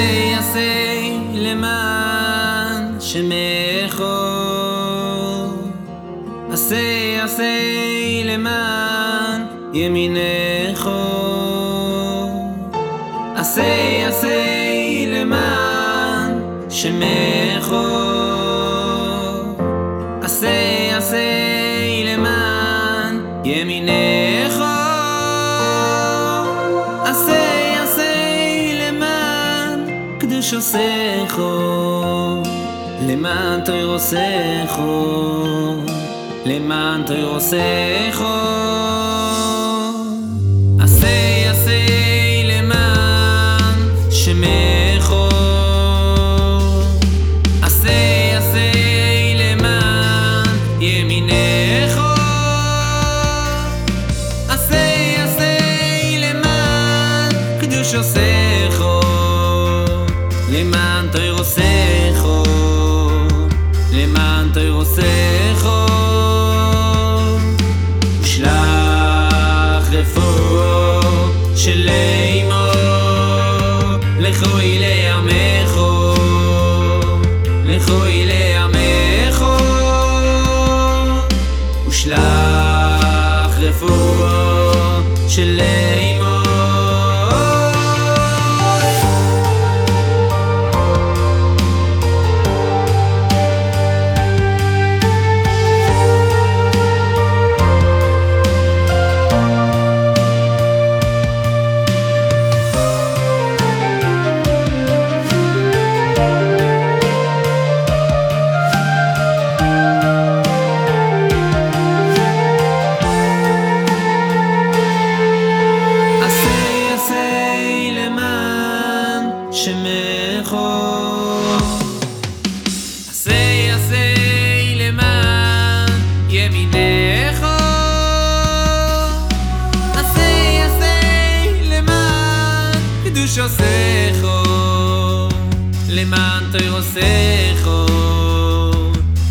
a למען שמחו. עשה עשה למען ימינךו עשה עשה למען שמחו. עשה עשה למען ימינךו קדוש עושך למען תויר עושך למען תויר עושך עשה עשה למען שמך עשה עשה למען ימינך עשה עשה למען קדוש למען תויר עושך ושלח רפואו של אימו לכוי לעמך לכוי לעמך ושלח רפואו של אימו קדושוסךו, למען תוירוסךו,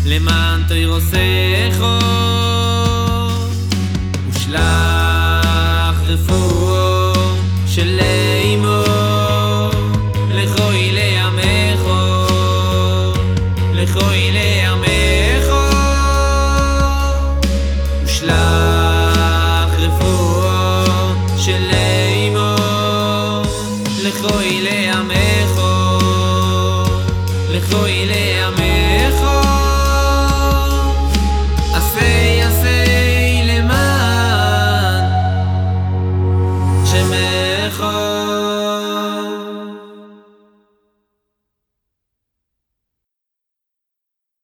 למען תוירוסךו, ושלח רפואו של אימו, לכוי לימיכו, לכוי לימיכו. לכוי לימיך לכוי לימיך